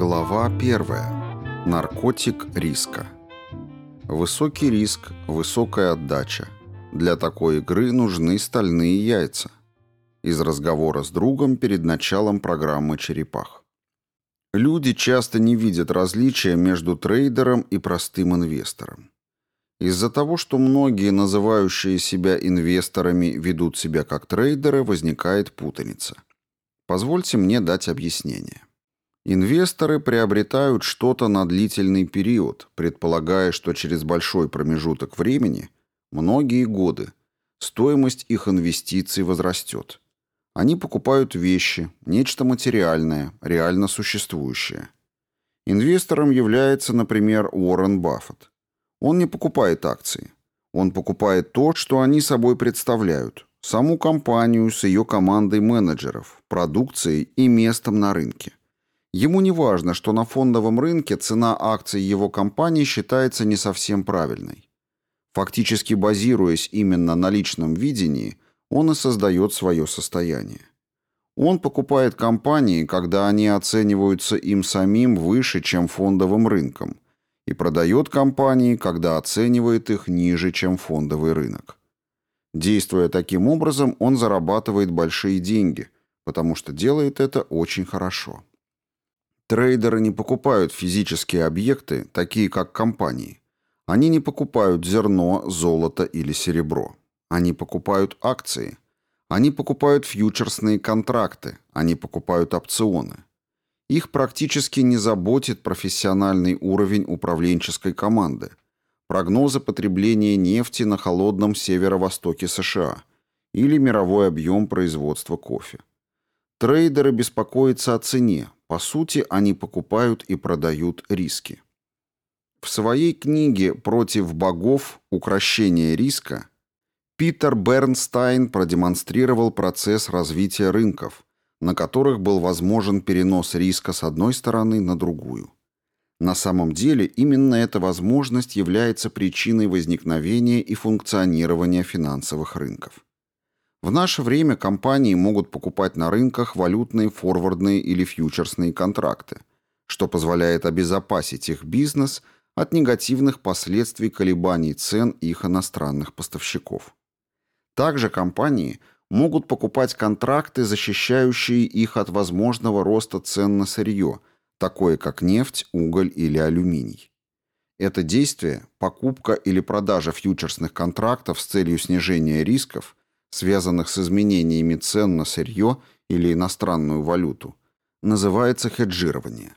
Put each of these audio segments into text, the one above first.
Глава 1. Наркотик риска. Высокий риск, высокая отдача. Для такой игры нужны стальные яйца. Из разговора с другом перед началом программы «Черепах». Люди часто не видят различия между трейдером и простым инвестором. Из-за того, что многие, называющие себя инвесторами, ведут себя как трейдеры, возникает путаница. Позвольте мне дать объяснение. Инвесторы приобретают что-то на длительный период, предполагая, что через большой промежуток времени, многие годы, стоимость их инвестиций возрастет. Они покупают вещи, нечто материальное, реально существующее. Инвестором является, например, Уоррен Баффет. Он не покупает акции. Он покупает то, что они собой представляют, саму компанию с ее командой менеджеров, продукцией и местом на рынке. Ему не важно, что на фондовом рынке цена акций его компании считается не совсем правильной. Фактически базируясь именно на личном видении, он и создает свое состояние. Он покупает компании, когда они оцениваются им самим выше, чем фондовым рынком, и продает компании, когда оценивает их ниже, чем фондовый рынок. Действуя таким образом, он зарабатывает большие деньги, потому что делает это очень хорошо. Трейдеры не покупают физические объекты, такие как компании. Они не покупают зерно, золото или серебро. Они покупают акции. Они покупают фьючерсные контракты. Они покупают опционы. Их практически не заботит профессиональный уровень управленческой команды, прогнозы потребления нефти на холодном северо-востоке США или мировой объем производства кофе. Трейдеры беспокоятся о цене, по сути, они покупают и продают риски. В своей книге «Против богов. Укращение риска» Питер Бернстайн продемонстрировал процесс развития рынков, на которых был возможен перенос риска с одной стороны на другую. На самом деле именно эта возможность является причиной возникновения и функционирования финансовых рынков. В наше время компании могут покупать на рынках валютные форвардные или фьючерсные контракты, что позволяет обезопасить их бизнес от негативных последствий колебаний цен их иностранных поставщиков. Также компании могут покупать контракты, защищающие их от возможного роста цен на сырье, такое как нефть, уголь или алюминий. Это действие, покупка или продажа фьючерсных контрактов с целью снижения рисков – связанных с изменениями цен на сырье или иностранную валюту, называется хеджирование.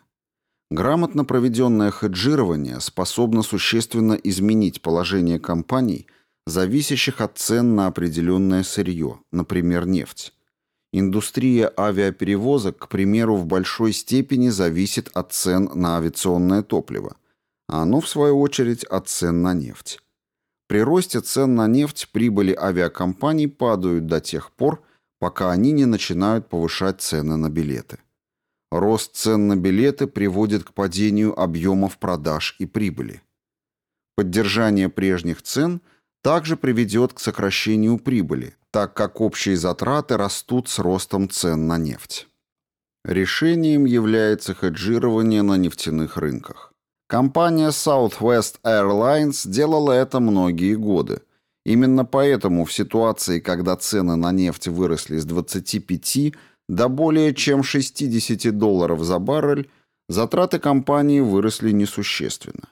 Грамотно проведенное хеджирование способно существенно изменить положение компаний, зависящих от цен на определенное сырье, например, нефть. Индустрия авиаперевозок, к примеру, в большой степени зависит от цен на авиационное топливо, а оно, в свою очередь, от цен на нефть. При росте цен на нефть прибыли авиакомпаний падают до тех пор, пока они не начинают повышать цены на билеты. Рост цен на билеты приводит к падению объемов продаж и прибыли. Поддержание прежних цен также приведет к сокращению прибыли, так как общие затраты растут с ростом цен на нефть. Решением является хеджирование на нефтяных рынках. Компания Southwest Airlines делала это многие годы. Именно поэтому в ситуации, когда цены на нефть выросли с 25 до более чем 60 долларов за баррель, затраты компании выросли несущественно.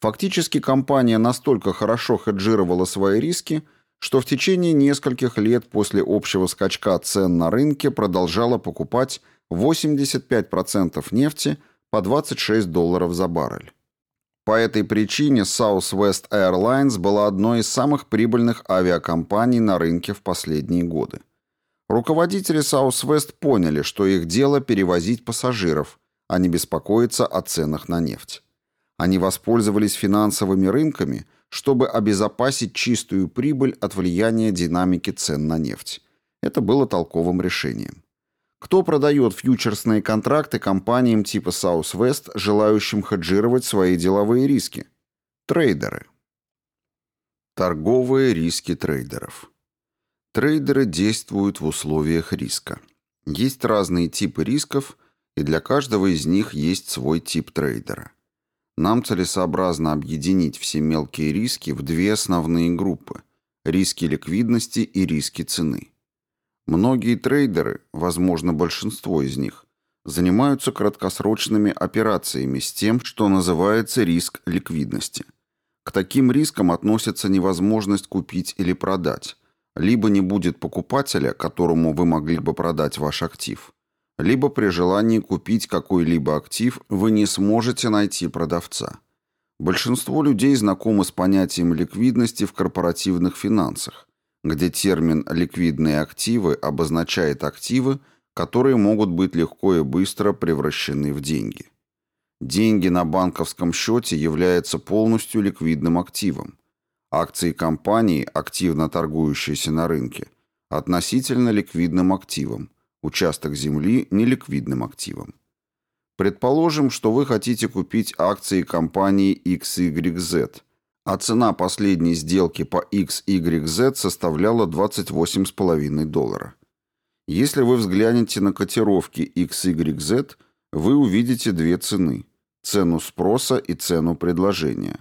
Фактически компания настолько хорошо хеджировала свои риски, что в течение нескольких лет после общего скачка цен на рынке продолжала покупать 85% нефти по 26 долларов за баррель. По этой причине Southwest Airlines была одной из самых прибыльных авиакомпаний на рынке в последние годы. Руководители Southwest поняли, что их дело перевозить пассажиров, а не беспокоиться о ценах на нефть. Они воспользовались финансовыми рынками, чтобы обезопасить чистую прибыль от влияния динамики цен на нефть. Это было толковым решением. Кто продает фьючерсные контракты компаниям типа Southwest, желающим хеджировать свои деловые риски? Трейдеры. Торговые риски трейдеров. Трейдеры действуют в условиях риска. Есть разные типы рисков, и для каждого из них есть свой тип трейдера. Нам целесообразно объединить все мелкие риски в две основные группы – риски ликвидности и риски цены. Многие трейдеры, возможно большинство из них, занимаются краткосрочными операциями с тем, что называется риск ликвидности. К таким рискам относится невозможность купить или продать, либо не будет покупателя, которому вы могли бы продать ваш актив, либо при желании купить какой-либо актив вы не сможете найти продавца. Большинство людей знакомы с понятием ликвидности в корпоративных финансах, где термин «ликвидные активы» обозначает активы, которые могут быть легко и быстро превращены в деньги. Деньги на банковском счете являются полностью ликвидным активом. Акции компании, активно торгующиеся на рынке, относительно ликвидным активом, участок земли – неликвидным активом. Предположим, что вы хотите купить акции компании XYZ, а цена последней сделки по XYZ составляла 28,5 доллара. Если вы взглянете на котировки XYZ, вы увидите две цены – цену спроса и цену предложения.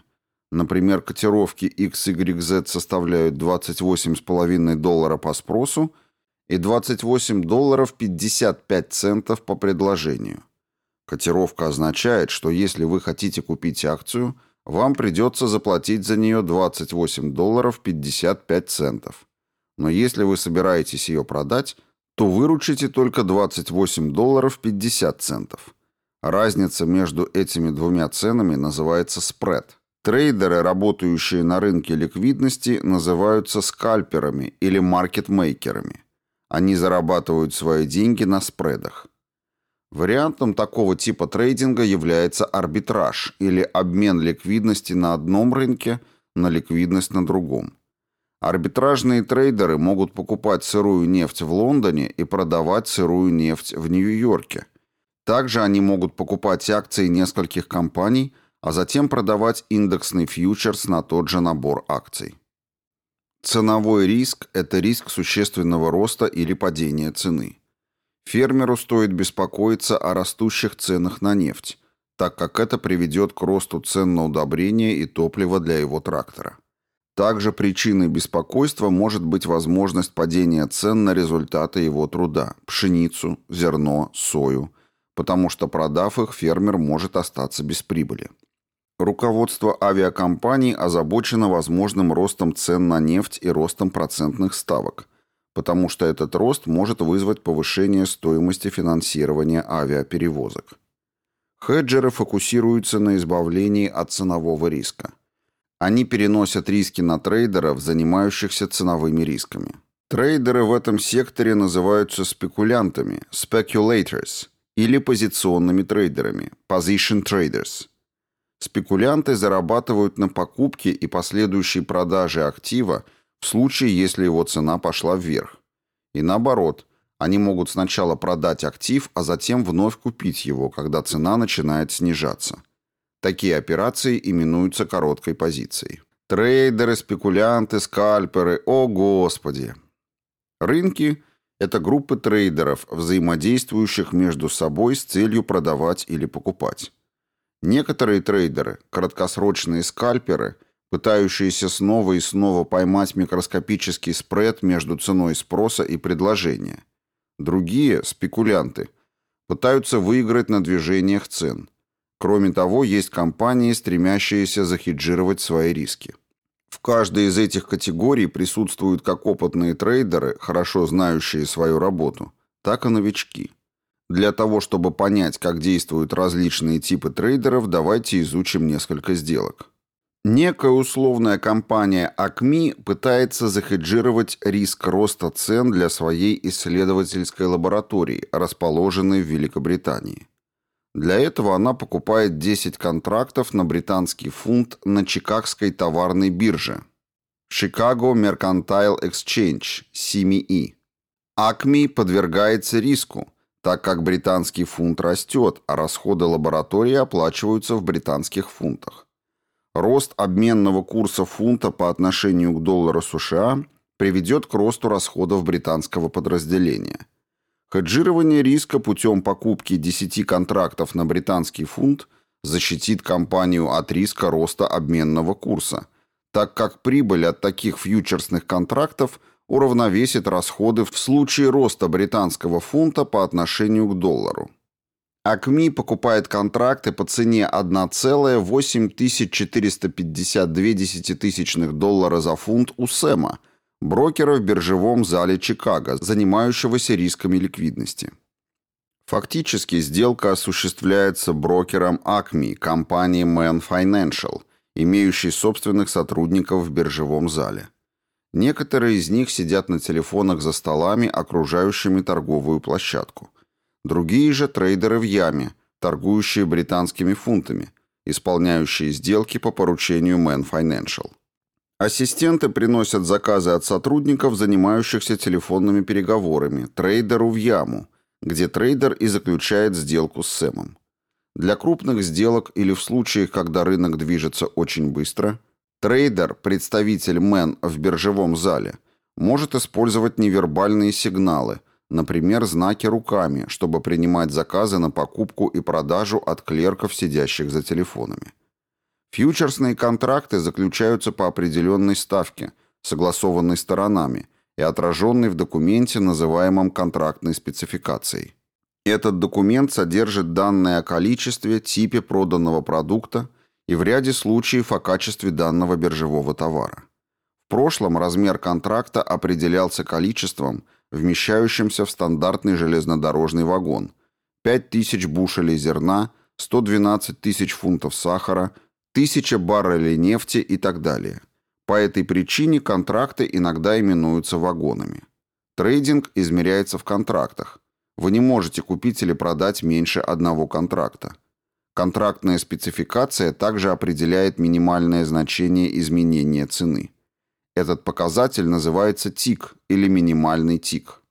Например, котировки XYZ составляют 28,5 доллара по спросу и 28 долларов 55 центов по предложению. Котировка означает, что если вы хотите купить акцию, вам придется заплатить за нее 28 долларов 55 центов. Но если вы собираетесь ее продать, то выручите только 28 долларов 50 центов. Разница между этими двумя ценами называется спред. Трейдеры, работающие на рынке ликвидности, называются скальперами или маркетмейкерами. Они зарабатывают свои деньги на спредах. Вариантом такого типа трейдинга является арбитраж или обмен ликвидности на одном рынке на ликвидность на другом. Арбитражные трейдеры могут покупать сырую нефть в Лондоне и продавать сырую нефть в Нью-Йорке. Также они могут покупать акции нескольких компаний, а затем продавать индексный фьючерс на тот же набор акций. Ценовой риск – это риск существенного роста или падения цены. Фермеру стоит беспокоиться о растущих ценах на нефть, так как это приведет к росту цен на удобрения и топливо для его трактора. Также причиной беспокойства может быть возможность падения цен на результаты его труда – пшеницу, зерно, сою, потому что продав их, фермер может остаться без прибыли. Руководство авиакомпаний озабочено возможным ростом цен на нефть и ростом процентных ставок, потому что этот рост может вызвать повышение стоимости финансирования авиаперевозок. Хеджеры фокусируются на избавлении от ценового риска. Они переносят риски на трейдеров, занимающихся ценовыми рисками. Трейдеры в этом секторе называются спекулянтами, speculators, или позиционными трейдерами, position traders. Спекулянты зарабатывают на покупке и последующей продаже актива в случае, если его цена пошла вверх. И наоборот, они могут сначала продать актив, а затем вновь купить его, когда цена начинает снижаться. Такие операции именуются короткой позицией. Трейдеры, спекулянты, скальперы, о господи! Рынки – это группы трейдеров, взаимодействующих между собой с целью продавать или покупать. Некоторые трейдеры, краткосрочные скальперы, пытающиеся снова и снова поймать микроскопический спред между ценой спроса и предложения. Другие, спекулянты, пытаются выиграть на движениях цен – Кроме того, есть компании, стремящиеся захеджировать свои риски. В каждой из этих категорий присутствуют как опытные трейдеры, хорошо знающие свою работу, так и новички. Для того, чтобы понять, как действуют различные типы трейдеров, давайте изучим несколько сделок. Некая условная компания Acme пытается захеджировать риск роста цен для своей исследовательской лаборатории, расположенной в Великобритании. Для этого она покупает 10 контрактов на британский фунт на Чикагской товарной бирже Chicago Mercantile Exchange, CME. Acme подвергается риску, так как британский фунт растет, а расходы лаборатории оплачиваются в британских фунтах. Рост обменного курса фунта по отношению к доллару США приведет к росту расходов британского подразделения – Хеджирование риска путем покупки 10 контрактов на британский фунт защитит компанию от риска роста обменного курса, так как прибыль от таких фьючерсных контрактов уравновесит расходы в случае роста британского фунта по отношению к доллару. АКМИ покупает контракты по цене 1,8452 доллара за фунт у Сэма, брокера в биржевом зале Чикаго, занимающегося рисками ликвидности. Фактически сделка осуществляется брокером ACME, компанией Man Financial, имеющей собственных сотрудников в биржевом зале. Некоторые из них сидят на телефонах за столами, окружающими торговую площадку. Другие же трейдеры в яме, торгующие британскими фунтами, исполняющие сделки по поручению Man Financial. Ассистенты приносят заказы от сотрудников, занимающихся телефонными переговорами, трейдеру в яму, где трейдер и заключает сделку с Сэмом. Для крупных сделок или в случаях, когда рынок движется очень быстро, трейдер, представитель Man в биржевом зале, может использовать невербальные сигналы, например, знаки руками, чтобы принимать заказы на покупку и продажу от клерков, сидящих за телефонами. Фьючерсные контракты заключаются по определенной ставке, согласованной сторонами и отраженной в документе, называемом контрактной спецификацией. Этот документ содержит данные о количестве, типе проданного продукта и в ряде случаев о качестве данного биржевого товара. В прошлом размер контракта определялся количеством, вмещающимся в стандартный железнодорожный вагон, 5000 бушелей зерна, 112 тысяч фунтов сахара – тысяча баррелей нефти и так далее. По этой причине контракты иногда именуются вагонами. Трейдинг измеряется в контрактах. Вы не можете купить или продать меньше одного контракта. Контрактная спецификация также определяет минимальное значение изменения цены. Этот показатель называется тик или минимальный тик.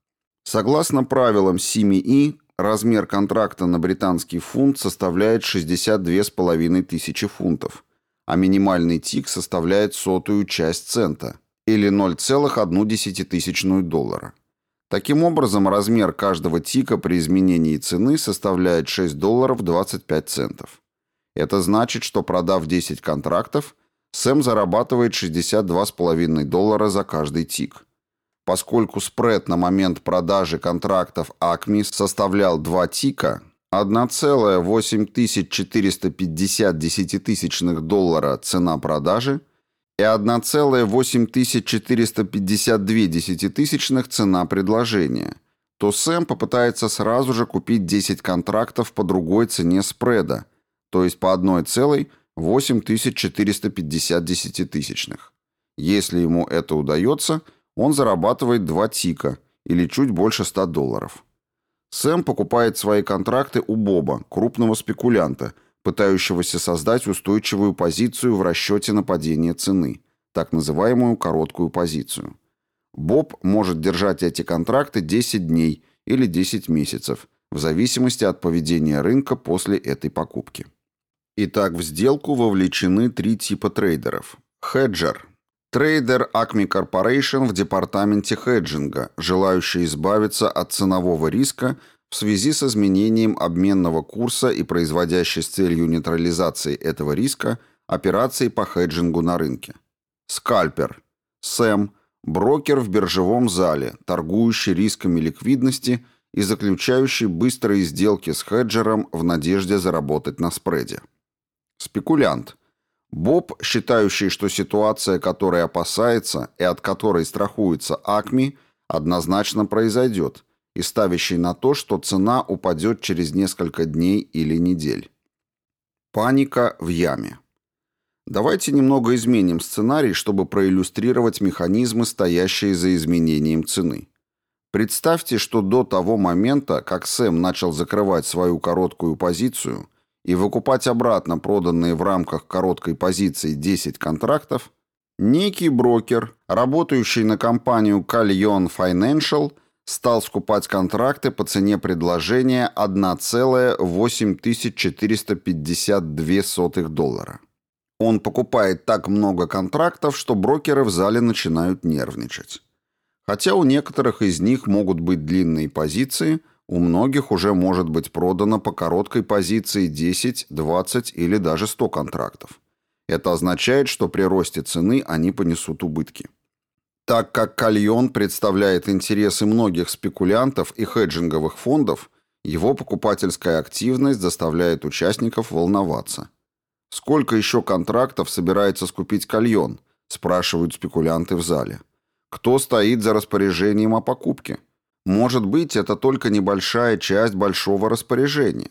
Согласно правилам CME, Размер контракта на британский фунт составляет 62,5 тысячи фунтов, а минимальный тик составляет сотую часть цента, или 0,1 доллара. Таким образом, размер каждого тика при изменении цены составляет 6 долларов 25 центов. Это значит, что продав 10 контрактов, Сэм зарабатывает 62,5 доллара за каждый тик. Поскольку спред на момент продажи контрактов АКМИ составлял 2 тика, 1,8450 десятитысячных доллара цена продажи и 1,8452 десятитысячных цена предложения, то Сэм попытается сразу же купить 10 контрактов по другой цене спреда, то есть по 1,8450 десятитысячных. Если ему это удается – он зарабатывает 2 тика, или чуть больше 100 долларов. Сэм покупает свои контракты у Боба, крупного спекулянта, пытающегося создать устойчивую позицию в расчете на падение цены, так называемую короткую позицию. Боб может держать эти контракты 10 дней или 10 месяцев, в зависимости от поведения рынка после этой покупки. Итак, в сделку вовлечены три типа трейдеров. Хеджер Трейдер Acme Corporation в департаменте хеджинга, желающий избавиться от ценового риска в связи с изменением обменного курса и производящий с целью нейтрализации этого риска операции по хеджингу на рынке. Скальпер. Сэм. Брокер в биржевом зале, торгующий рисками ликвидности и заключающий быстрые сделки с хеджером в надежде заработать на спреде. Спекулянт Боб, считающий, что ситуация, которой опасается и от которой страхуется Акми, однозначно произойдет, и ставящий на то, что цена упадет через несколько дней или недель. Паника в яме. Давайте немного изменим сценарий, чтобы проиллюстрировать механизмы, стоящие за изменением цены. Представьте, что до того момента, как Сэм начал закрывать свою короткую позицию – и выкупать обратно проданные в рамках короткой позиции 10 контрактов, некий брокер, работающий на компанию Callion Financial, стал скупать контракты по цене предложения 1,8452 доллара. Он покупает так много контрактов, что брокеры в зале начинают нервничать. Хотя у некоторых из них могут быть длинные позиции, у многих уже может быть продано по короткой позиции 10, 20 или даже 100 контрактов. Это означает, что при росте цены они понесут убытки. Так как кальон представляет интересы многих спекулянтов и хеджинговых фондов, его покупательская активность заставляет участников волноваться. «Сколько еще контрактов собирается скупить кальон?» – спрашивают спекулянты в зале. «Кто стоит за распоряжением о покупке? Может быть, это только небольшая часть большого распоряжения.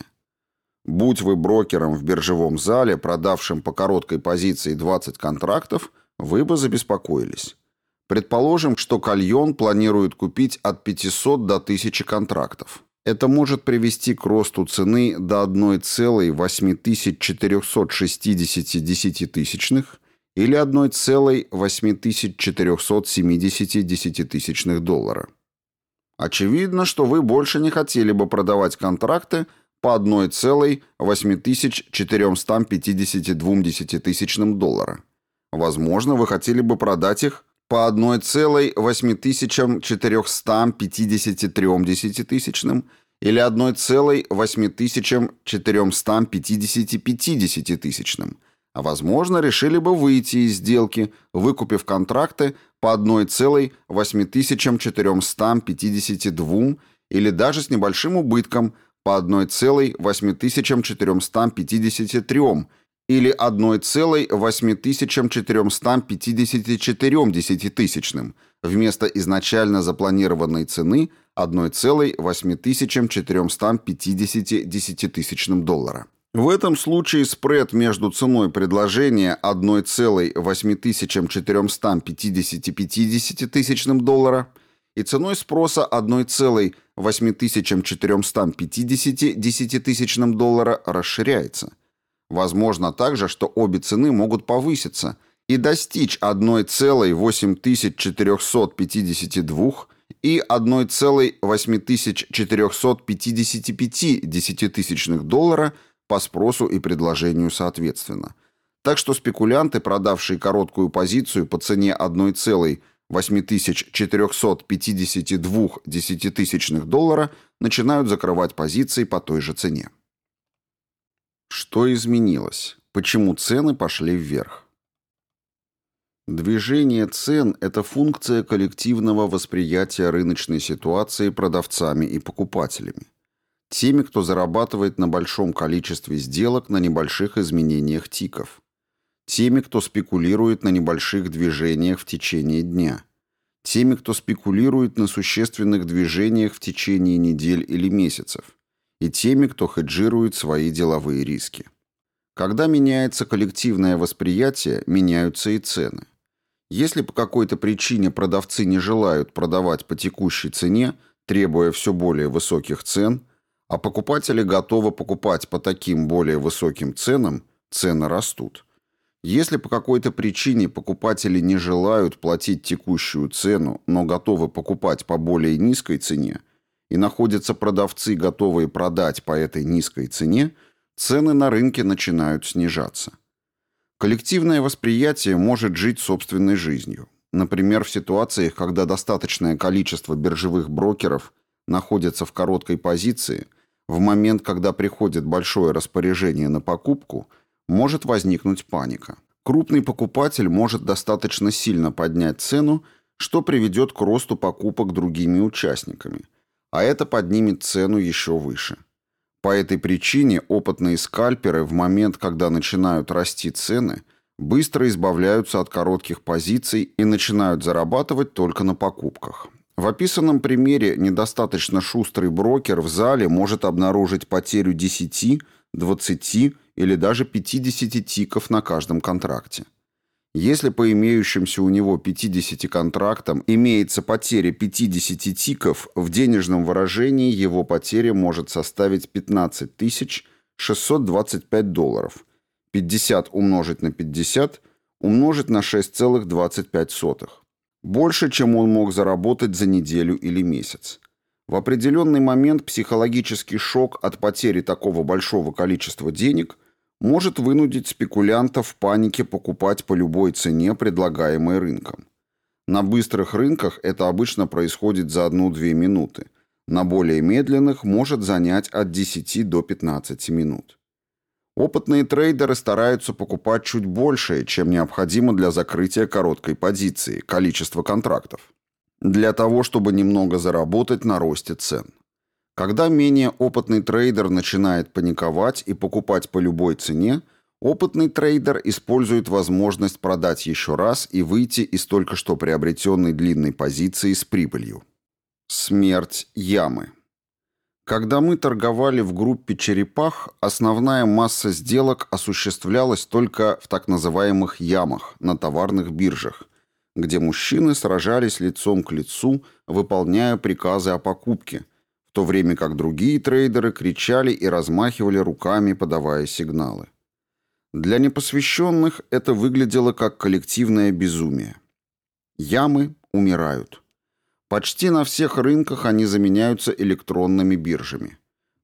Будь вы брокером в биржевом зале, продавшим по короткой позиции 20 контрактов, вы бы забеспокоились. Предположим, что Кальон планирует купить от 500 до 1000 контрактов. Это может привести к росту цены до 1,8460 десятитысячных или 1,8470 десятитысячных доллара. Очевидно, что вы больше не хотели бы продавать контракты по 1,8452 десятитысячным доллара. Возможно, вы хотели бы продать их по 1,8453 десятитысячным или 1,8455 десятитысячным, а возможно, решили бы выйти из сделки, выкупив контракты по 1,8452 или даже с небольшим убытком по 1,8453 или 1,8454 десятитысячным вместо изначально запланированной цены 1,8450 десятитысячным доллара. В этом случае спред между ценой предложения 1,8455 десятитысячным доллара и ценой спроса 1,8450 десятитысячным доллара расширяется – Возможно также, что обе цены могут повыситься и достичь 1,8452 и 1,8455 десятитысячных доллара по спросу и предложению соответственно. Так что спекулянты, продавшие короткую позицию по цене 1,8452 десятитысячных доллара, начинают закрывать позиции по той же цене. Что изменилось? Почему цены пошли вверх? Движение цен – это функция коллективного восприятия рыночной ситуации продавцами и покупателями. Теми, кто зарабатывает на большом количестве сделок на небольших изменениях тиков. Теми, кто спекулирует на небольших движениях в течение дня. Теми, кто спекулирует на существенных движениях в течение недель или месяцев и теми, кто хеджирует свои деловые риски. Когда меняется коллективное восприятие, меняются и цены. Если по какой-то причине продавцы не желают продавать по текущей цене, требуя все более высоких цен, а покупатели готовы покупать по таким более высоким ценам, цены растут. Если по какой-то причине покупатели не желают платить текущую цену, но готовы покупать по более низкой цене, и находятся продавцы, готовые продать по этой низкой цене, цены на рынке начинают снижаться. Коллективное восприятие может жить собственной жизнью. Например, в ситуациях, когда достаточное количество биржевых брокеров находится в короткой позиции, в момент, когда приходит большое распоряжение на покупку, может возникнуть паника. Крупный покупатель может достаточно сильно поднять цену, что приведет к росту покупок другими участниками – а это поднимет цену еще выше. По этой причине опытные скальперы в момент, когда начинают расти цены, быстро избавляются от коротких позиций и начинают зарабатывать только на покупках. В описанном примере недостаточно шустрый брокер в зале может обнаружить потерю 10, 20 или даже 50 тиков на каждом контракте. Если по имеющимся у него 50 контрактам имеется потеря 50 тиков, в денежном выражении его потеря может составить 15 625 долларов. 50 умножить на 50 умножить на 6,25. Больше, чем он мог заработать за неделю или месяц. В определенный момент психологический шок от потери такого большого количества денег – может вынудить спекулянтов в панике покупать по любой цене, предлагаемой рынком. На быстрых рынках это обычно происходит за 1-2 минуты. На более медленных может занять от 10 до 15 минут. Опытные трейдеры стараются покупать чуть большее, чем необходимо для закрытия короткой позиции, количество контрактов, для того, чтобы немного заработать на росте цен. Когда менее опытный трейдер начинает паниковать и покупать по любой цене, опытный трейдер использует возможность продать еще раз и выйти из только что приобретенной длинной позиции с прибылью. Смерть ямы. Когда мы торговали в группе «Черепах», основная масса сделок осуществлялась только в так называемых «ямах» на товарных биржах, где мужчины сражались лицом к лицу, выполняя приказы о покупке, в то время как другие трейдеры кричали и размахивали руками, подавая сигналы. Для непосвященных это выглядело как коллективное безумие. Ямы умирают. Почти на всех рынках они заменяются электронными биржами.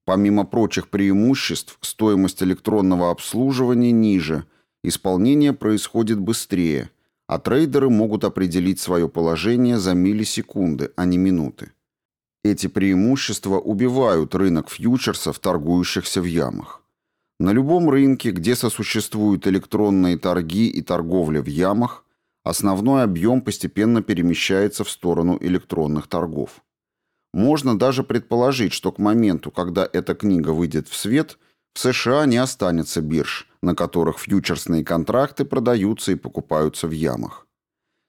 Помимо прочих преимуществ, стоимость электронного обслуживания ниже, исполнение происходит быстрее, а трейдеры могут определить свое положение за миллисекунды, а не минуты. Эти преимущества убивают рынок фьючерсов, торгующихся в ямах. На любом рынке, где сосуществуют электронные торги и торговля в ямах, основной объем постепенно перемещается в сторону электронных торгов. Можно даже предположить, что к моменту, когда эта книга выйдет в свет, в США не останется бирж, на которых фьючерсные контракты продаются и покупаются в ямах.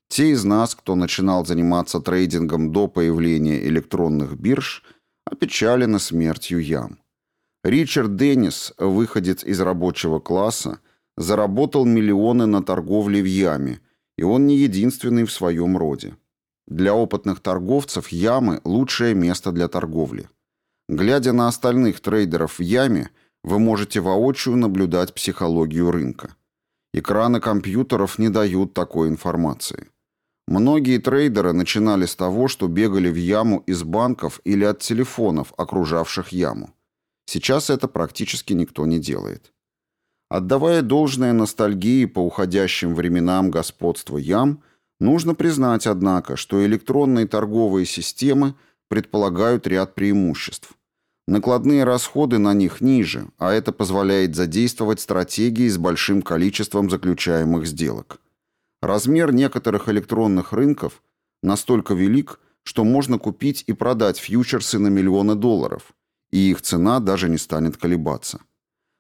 Те из нас, кто начинал заниматься трейдингом до появления электронных бирж, опечалены смертью ям. Ричард Деннис, выходец из рабочего класса, заработал миллионы на торговле в яме – и он не единственный в своем роде. Для опытных торговцев ямы – лучшее место для торговли. Глядя на остальных трейдеров в яме, вы можете воочию наблюдать психологию рынка. Экраны компьютеров не дают такой информации. Многие трейдеры начинали с того, что бегали в яму из банков или от телефонов, окружавших яму. Сейчас это практически никто не делает. Отдавая должное ностальгии по уходящим временам господства ям, нужно признать, однако, что электронные торговые системы предполагают ряд преимуществ. Накладные расходы на них ниже, а это позволяет задействовать стратегии с большим количеством заключаемых сделок. Размер некоторых электронных рынков настолько велик, что можно купить и продать фьючерсы на миллионы долларов, и их цена даже не станет колебаться.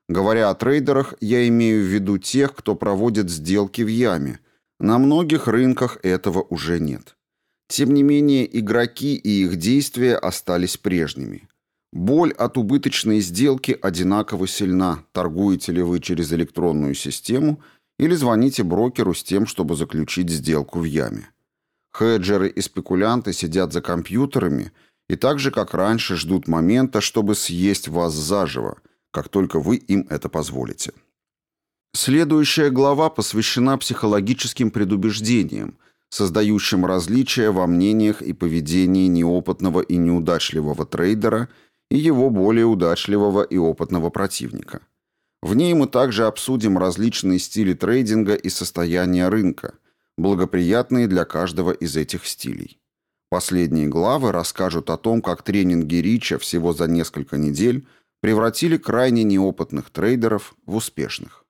Говоря о трейдерах, я имею в виду тех, кто проводит сделки в яме. На многих рынках этого уже нет. Тем не менее, игроки и их действия остались прежними. Боль от убыточной сделки одинаково сильна, торгуете ли вы через электронную систему или звоните брокеру с тем, чтобы заключить сделку в яме. Хеджеры и спекулянты сидят за компьютерами и так же, как раньше, ждут момента, чтобы съесть вас заживо – как только вы им это позволите. Следующая глава посвящена психологическим предубеждениям, создающим различия во мнениях и поведении неопытного и неудачливого трейдера и его более удачливого и опытного противника. В ней мы также обсудим различные стили трейдинга и состояния рынка, благоприятные для каждого из этих стилей. Последние главы расскажут о том, как тренинги Рича всего за несколько недель – превратили крайне неопытных трейдеров в успешных.